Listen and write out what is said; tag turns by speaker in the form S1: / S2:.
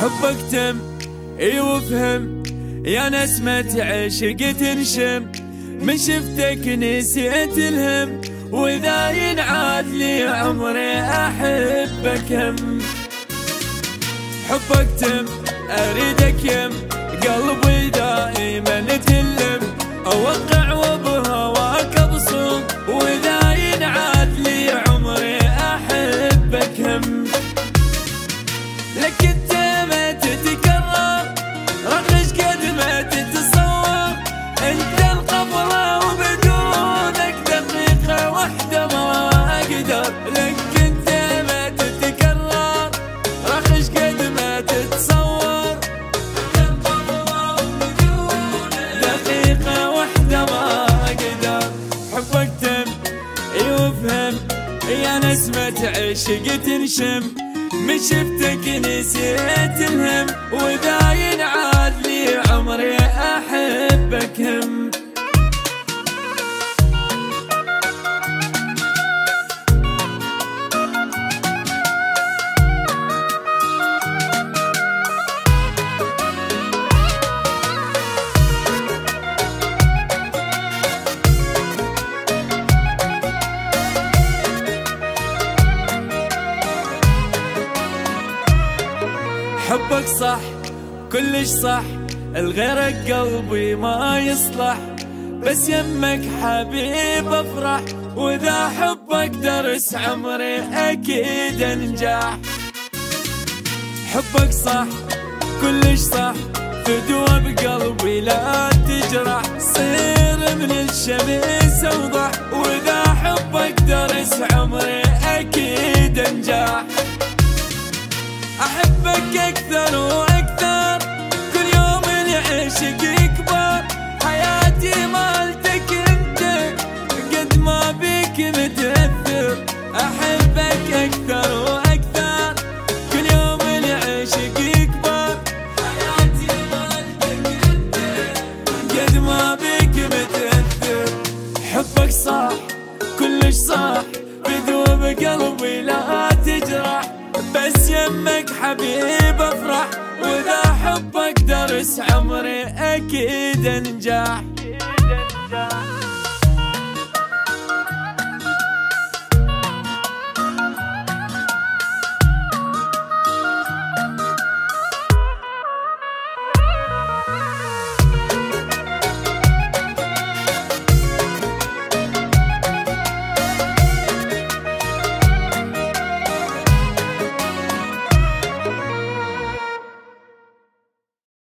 S1: حبك تم اي وفهم يا نسمة عشق تنشم. من شفتك نسيت الهم وإذا ينعاد لي عمري احبك هم حبك تم أريدك يم. يا نسمة عشق تنشم من شفتك نسيت الهم واذا ينعاد حبك صح كلش صح الغيرك قلبي ما يصلح. بس يمك حبيب أفرح وإذا حبك درس عمري أكيد أنجح. حبك صح كلش صح فدوى بقلبي لا تجرح. صير من الشمس أوضح. أحبك أكثر وأكثر. كل يوم العشق يكبر. حياتي مالتك أنت. قد ما بيك متأثر. أحبك أكثر وأكثر. كل يوم العشق يكبر. حياتي مالتك أنت. قد ما بيك متأثر. حبك صح كلش صح بذوب قلبي لا تجرح. بس يمك حبيب افرح وإذا حبك درس عمري أكيد أنجح.